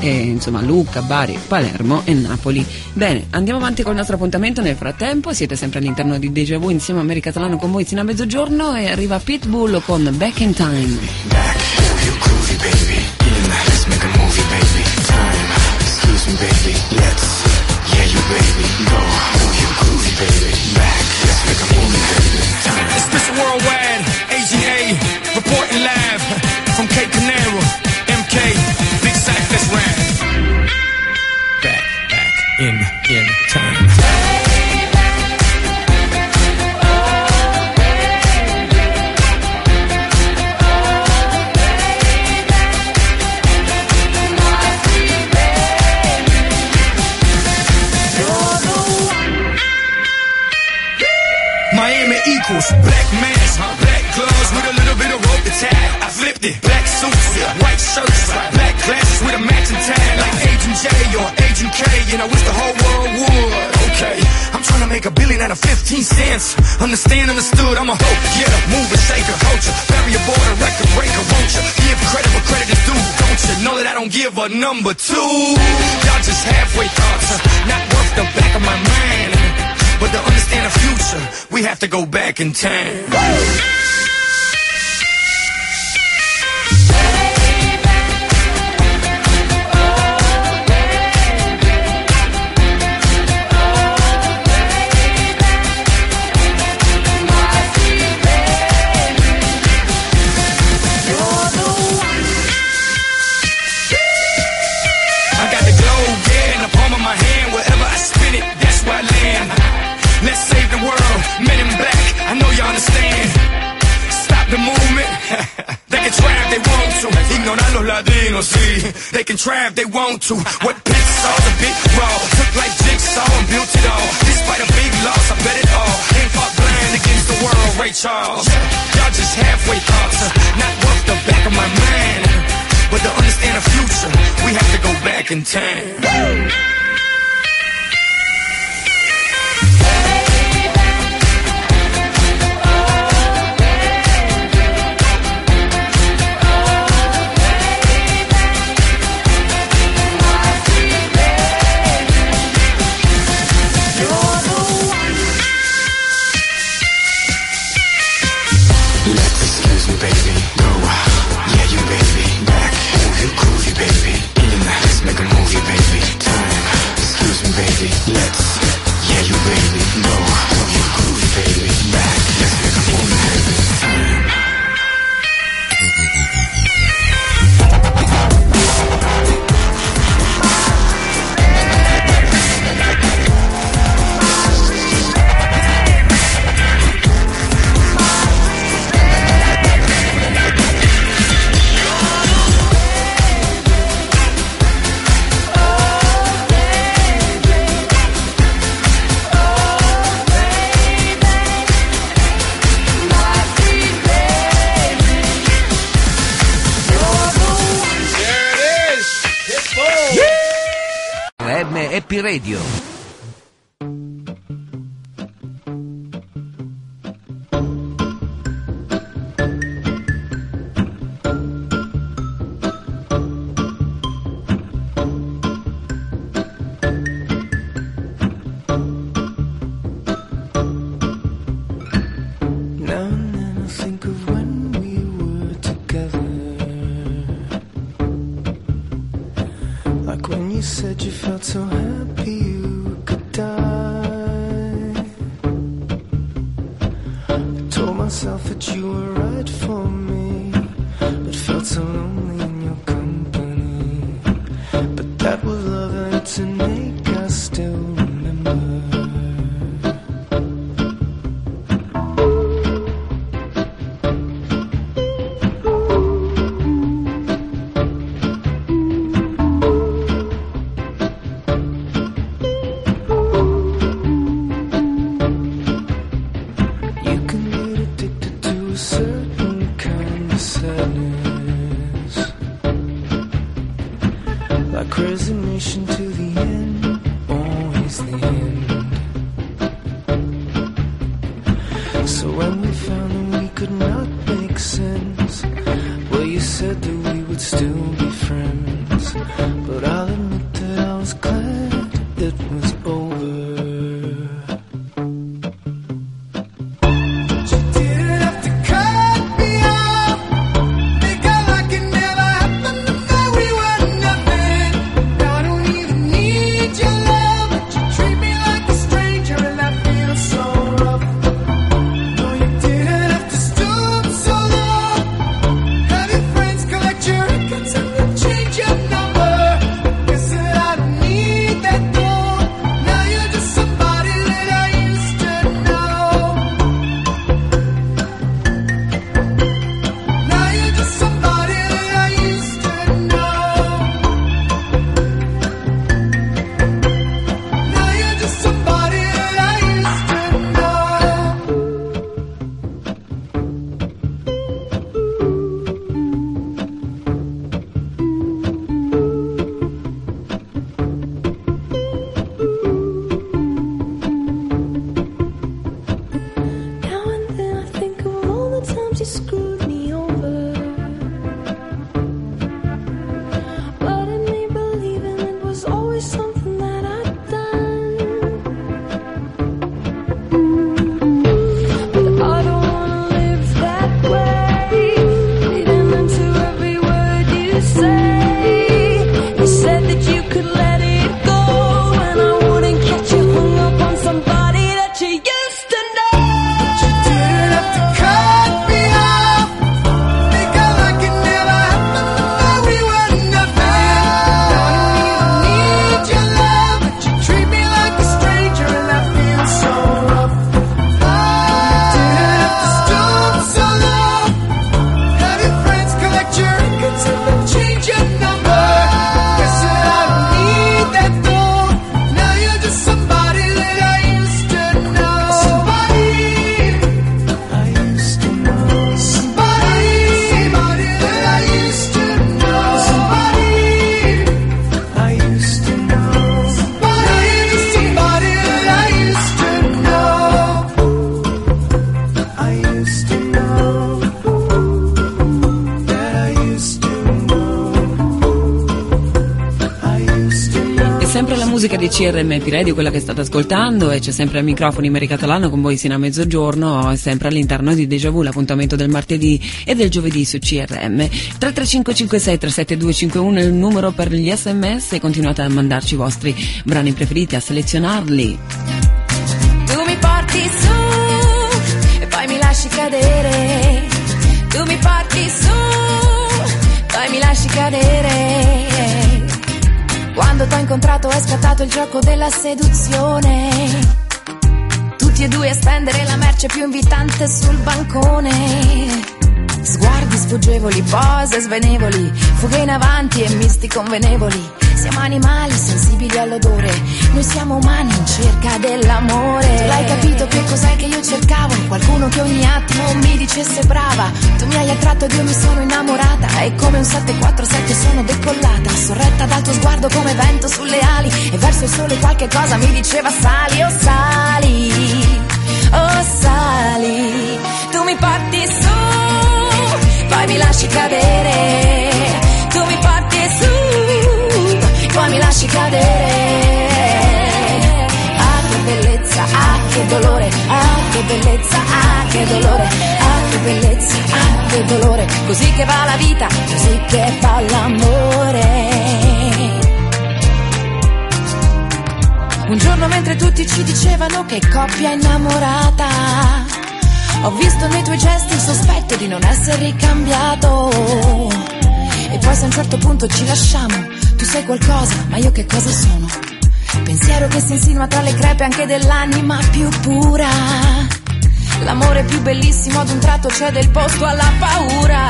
eh, insomma Lucca, Bari, Palermo e Napoli. Bene, andiamo avanti con il nostro appuntamento nel frattempo, siete sempre all'interno di Deja Vu insieme a America Catalano con voi fino a mezzogiorno e arriva Pitbull con Back in Time. groovy, baby. Let's yeah, you, baby. Go, It's. Worldwide, AGA, reporting live from Cape Canaveral, MK, Big Sack, let's ride. lifted. Black suits, white shirts, black glasses with a matching tan. like Agent J or Agent K. And I wish the whole world would. Okay, I'm trying to make a billion out of 15 cents. Understand, understood, I'm a hope. Yeah, move and shake a culture. Bury a board, a record breaker, won't you? Give credit where credit is due, don't you? Know that I don't give a number two. Y'all just halfway thoughts, uh, not worth the back of my mind. But to understand the future, we have to go back in time. Woo! ignorant, I know Latinos, see They can try if they want to. What pixels, a big raw? Took like jigsaw and built it all Despite a big loss, I bet it all. Ain't fought blind against the world, Ray Charles. Y'all just halfway thoughts Not worth the back of my mind. But to understand the future We have to go back in time. Let's, yeah, you really know. Happy Radio. CRMP Radio, quella che state ascoltando, e c'è sempre ai microfoni Mary Catalano con voi sino a mezzogiorno, e sempre all'interno di Deja Vu, l'appuntamento del martedì e del giovedì su CRM. 33556 37251 è il numero per gli sms e continuate a mandarci i vostri brani preferiti, a selezionarli. Tu mi porti su e poi mi lasci cadere. Tu mi porti su, poi mi lasci cadere. Quando t'ho incontrato è scattato il gioco della seduzione. Tutti e due a spendere la merce più invitante sul bancone. Sguardi sfuggevoli, pose svenevoli, fughe in avanti e misti convenevoli. Siamo animali sensibili all'odore, noi siamo umani in cerca dell'amore. Tu l'hai capito che cos'è che io cercavo? Qualcuno che ogni attimo mi dicesse brava. Tu mi hai attratto ed io mi sono innamorata. E come un 747 sono decollata, sorretta dal tuo sguardo come vento sulle ali. E verso il sole qualche cosa mi diceva sali, oh sali, oh sali. Tu mi porti su, poi mi lasci cadere. Mi lasci cadere. Ah che bellezza, ah che dolore, ah che bellezza, ah che dolore, ah che bellezza, ah che dolore. Così che va la vita, così che va l'amore. Un giorno mentre tutti ci dicevano che coppia innamorata, ho visto nei tuoi gesti il sospetto di non essere ricambiato. E poi se a un certo punto ci lasciamo, tu sei qualcosa, ma io che cosa sono? Pensiero che si insinua tra le crepe anche dell'anima più pura. L'amore più bellissimo ad un tratto cede il posto alla paura.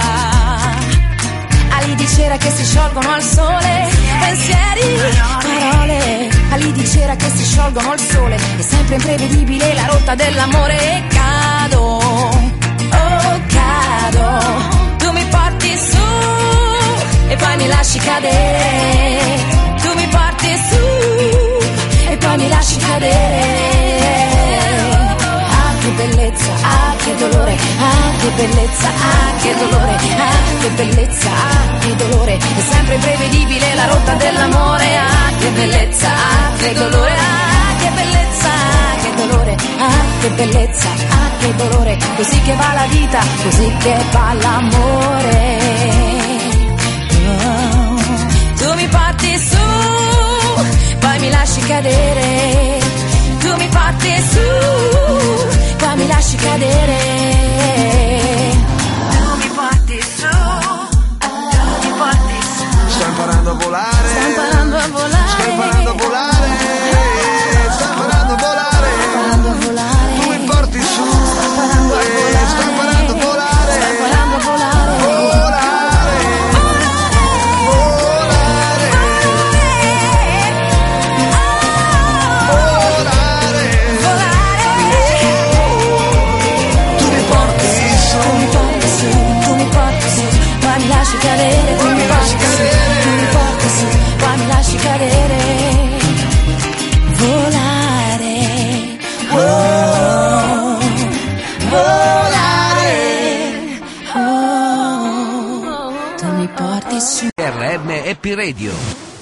Ali di cera che si sciolgono al sole, pensieri, parole. Ali di cera che si sciolgono al sole, è sempre imprevedibile la rotta dell'amore e cado, oh cado. Tu mi porti su e poi mi lasci cadere. Tu mi porti su e poi mi lasci cadere. Ah che bellezza, ah che dolore, ah che bellezza, ah che dolore, ah che bellezza, ah che dolore. È sempre imprevedibile la rotta dell'amore, ah che bellezza, ah che dolore, ah che bellezza, ah che dolore, ah che bellezza, ah che dolore. Così che va la vita, così che va l'amore. Mi porti su, poi mi lasci cadere. Tu mi porti su, poi mi lasci cadere. Tu mi porti su, tu mi porti su. Sto imparando a volare. Sto imparando a volare. Sto imparando a volare. Happy Radio.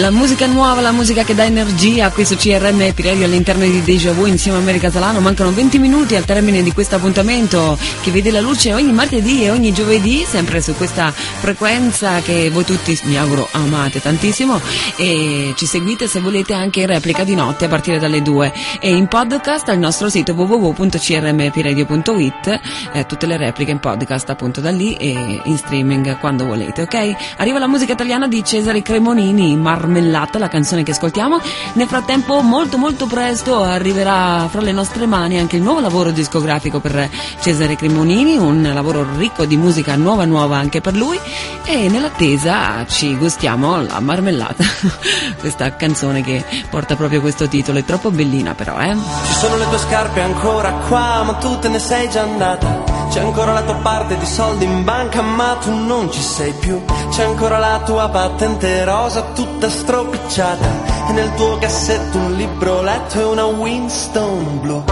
La musica nuova, la musica che dà energia qui su CRM e Pirelli all'interno di Deja Vu insieme a Mary Catalano. Mancano 20 minuti al termine di questo appuntamento che vede la luce ogni martedì e ogni giovedì, sempre su questa frequenza che voi tutti mi auguro amate tantissimo e ci seguite se volete anche in replica di notte a partire dalle 2 e in podcast al nostro sito www.crmpiradio.it eh, tutte le repliche in podcast appunto da lì e in streaming quando volete, ok? Arriva la musica italiana di Cesare Cremonini, Marmellata, la canzone che ascoltiamo. Nel frattempo, molto molto presto arriverà fra le nostre mani anche il nuovo lavoro discografico per Cesare Cremonini, un lavoro ricco di musica nuova nuova anche per lui e nell'attesa ci gustiamo la Marmellata, questa canzone che porta proprio questo titolo, è troppo bellina però, eh? Ci sono le tue scarpe ancora qua, ma tu te ne sei già andata. C'è ancora la tua parte di soldi in banca, ma tu non ci sei più. C'è ancora la tua patente rosa, tutta stropicciata. E nel tuo cassetto un libro letto e una Winston blu.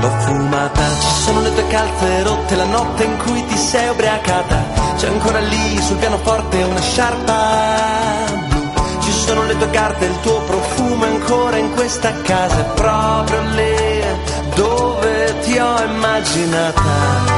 L'ho fumata, ci sono le tue calze rotte, la notte in cui ti sei ubriacata. C'è ancora lì sul pianoforte una sciarpa blu. Ci sono le tue carte, il tuo profumo ancora in questa casa, è proprio lì dove ti ho immaginata.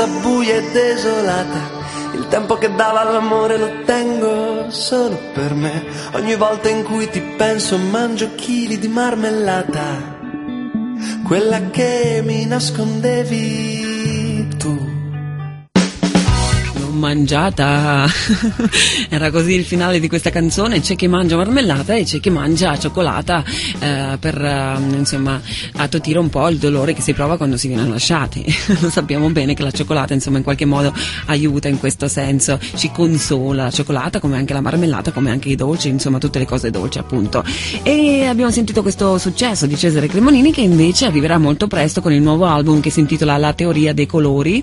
Casa buia e desolata. Il tempo che dava all'amore lo tengo solo per me. Ogni volta in cui ti penso mangio chili di marmellata. Quella che mi nascondevi mangiata. Era così il finale di questa canzone. C'è chi mangia marmellata e c'è chi mangia cioccolata eh, per eh, insomma attutire un po' il dolore che si prova quando si viene lasciati. Sappiamo bene che la cioccolata insomma in qualche modo aiuta in questo senso, ci consola la cioccolata come anche la marmellata, come anche i dolci, insomma tutte le cose dolci appunto. E abbiamo sentito questo successo di Cesare Cremonini che invece arriverà molto presto con il nuovo album che si intitola La teoria dei colori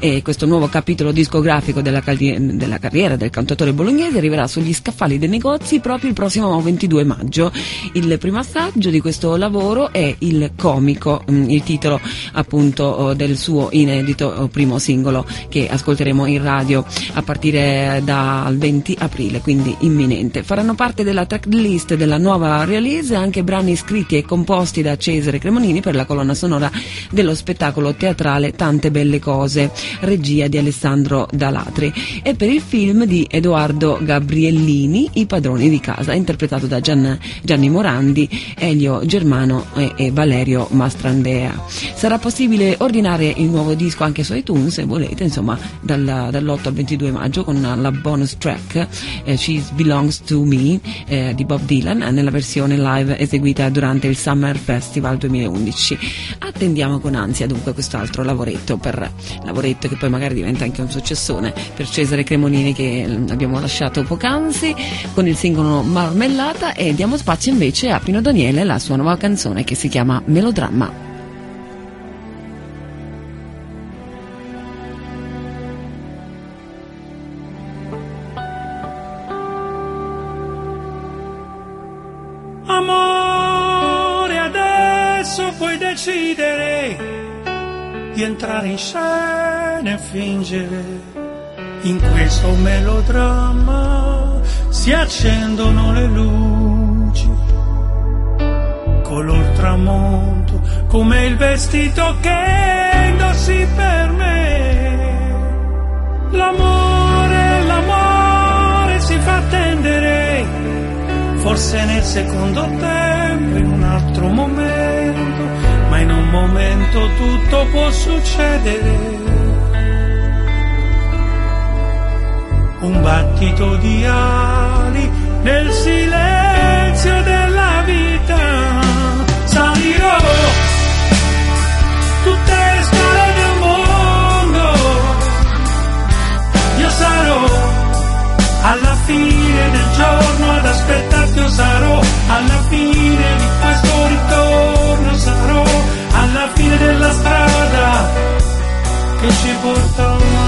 e questo nuovo capitolo discografico della, caldi- della carriera del cantautore bolognese arriverà sugli scaffali dei negozi proprio il prossimo 22 maggio. Il primo assaggio di questo lavoro è Il comico, mm, il titolo appunto oh, del suo inedito oh, primo singolo che ascolteremo in radio a partire dal 20 aprile, quindi imminente. Faranno parte della tracklist della nuova release anche brani scritti e composti da Cesare Cremonini per la colonna sonora dello spettacolo teatrale Tante belle cose, regia di Alessandro Dalla- teatri e per il film di Edoardo Gabriellini I padroni di casa, interpretato da Gian- Gianni Morandi, Elio Germano e, e Valerio Mastrandea. Sarà possibile ordinare il nuovo disco anche su iTunes se volete, insomma, dal- dall'8 al 22 maggio con la bonus track eh, She Belongs to Me eh, di Bob Dylan nella versione live eseguita durante il Summer Festival 2011. Attendiamo con ansia dunque quest'altro lavoretto per lavoretto che poi magari diventa anche un successone per Cesare Cremonini che mm, abbiamo lasciato poc'anzi con il singolo Marmellata e diamo spazio invece a Pino Daniele e la sua nuova canzone che si chiama Melodramma. Decidere di entrare in scena e fingere. In questo melodramma si accendono le luci, color tramonto, come il vestito che indossi per me. L'amore, l'amore si fa attendere forse nel secondo tempo, in un altro momento, ma in un momento tutto può succedere. Un battito di ali nel silenzio della vita. Salirò tutte le scale del mondo. Io sarò alla fine del giorno ad aspettarti io sarò, alla fine di questo ritorno sarò, alla fine della strada che ci porta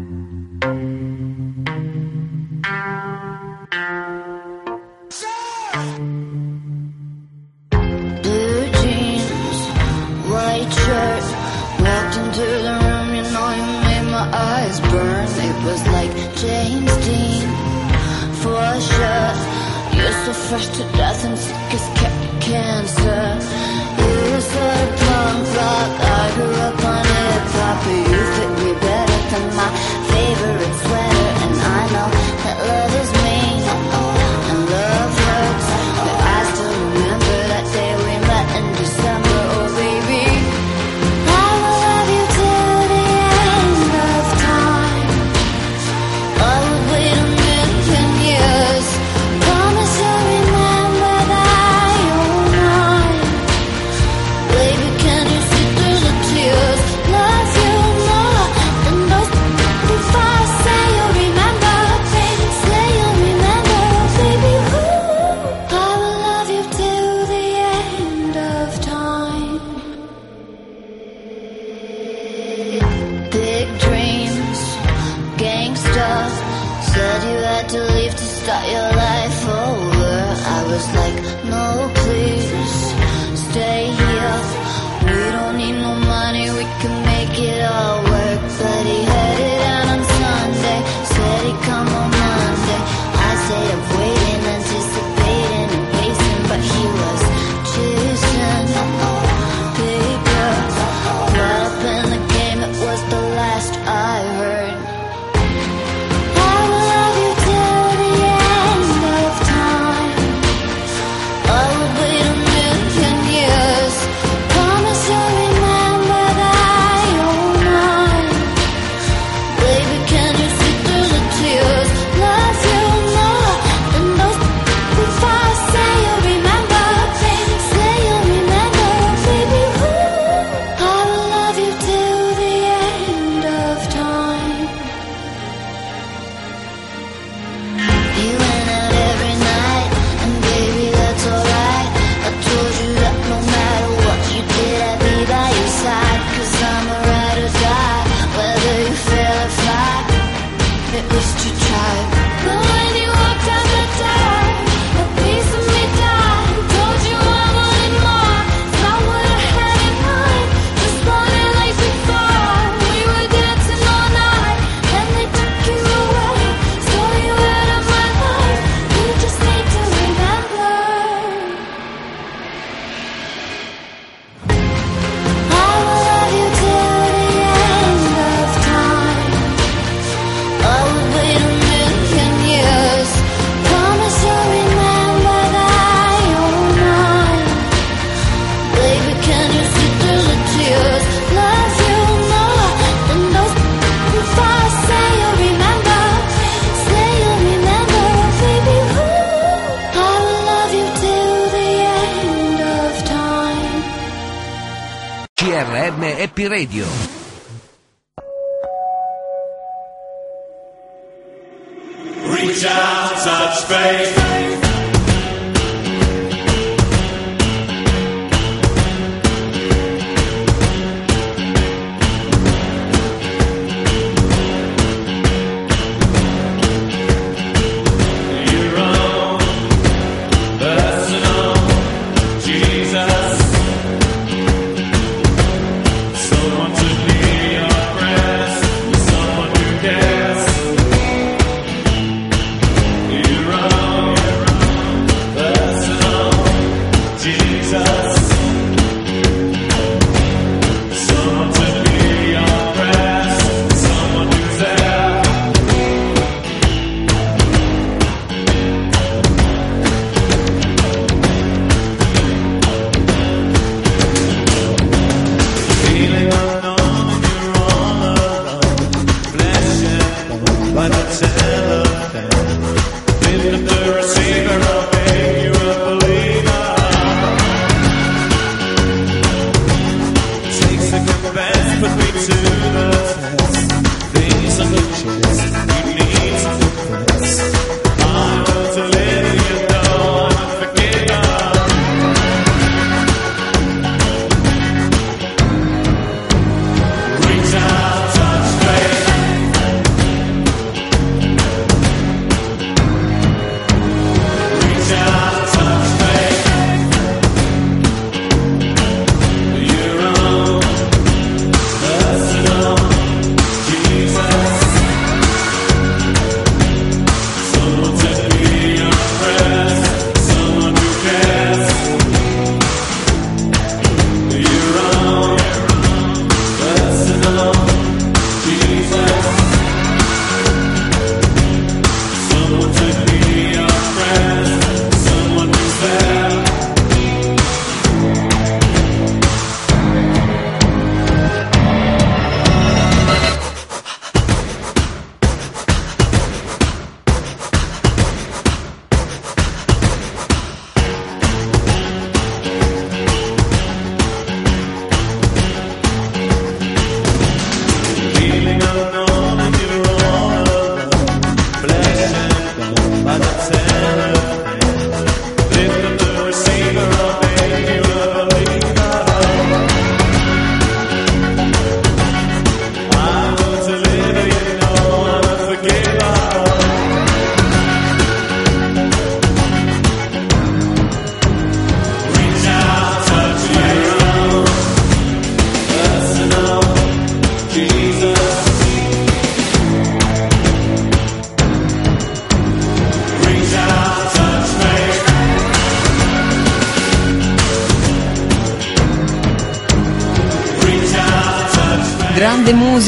Radio.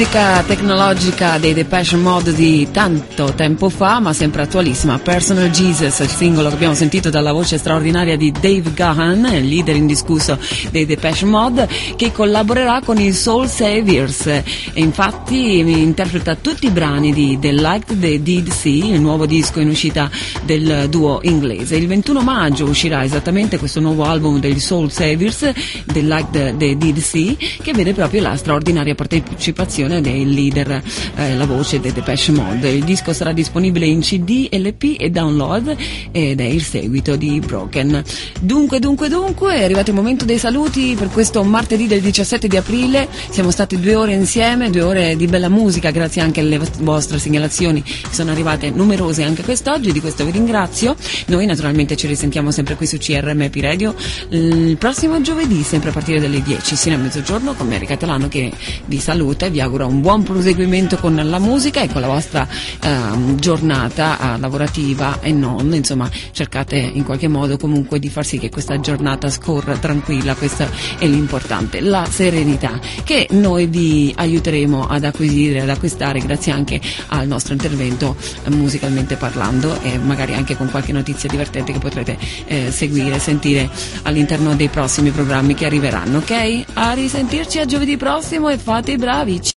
Musica tecnologica dei Depeche Mode di tanto tempo fa, ma sempre attualissima. Personal Jesus, il singolo che abbiamo sentito dalla voce straordinaria di Dave Gahan, il leader indiscusso dei Depeche Mode, che collaborerà con i Soul Saviors. E infatti interpreta tutti i brani di The Light the Did See, il nuovo disco in uscita del duo inglese. Il 21 maggio uscirà esattamente questo nuovo album degli Soul Saviors, The the, the Did See, che vede proprio la straordinaria partecipazione del leader, eh, la voce dei Depeche Mode. Il disco sarà disponibile in CD, LP e download ed è il seguito di Broken. Dunque, dunque, dunque, è arrivato il momento dei saluti per questo martedì del 17 di aprile. Siamo stati due ore insieme, due ore di bella musica, grazie anche alle vostre segnalazioni sono arrivate numerose anche quest'oggi, di questo vi ringrazio. Noi naturalmente ci risentiamo sempre qui su CRMP Radio il prossimo giovedì, sempre a partire dalle 10, sino a mezzogiorno, con Mary Catalano che vi saluta e vi auguro un buon proseguimento con la musica e con la vostra ehm, giornata eh, lavorativa e non, insomma cercate in qualche modo comunque di far sì che questa giornata scorra tranquilla, questo è l'importante, la serenità che noi vi aiuteremo ad acquisire, ad acquistare grazie anche al nostro intervento eh, musicalmente parlando e magari anche con qualche notizia divertente che potrete eh, seguire, sentire all'interno dei prossimi programmi che arriveranno, ok? A risentirci a giovedì prossimo e fate i bravi!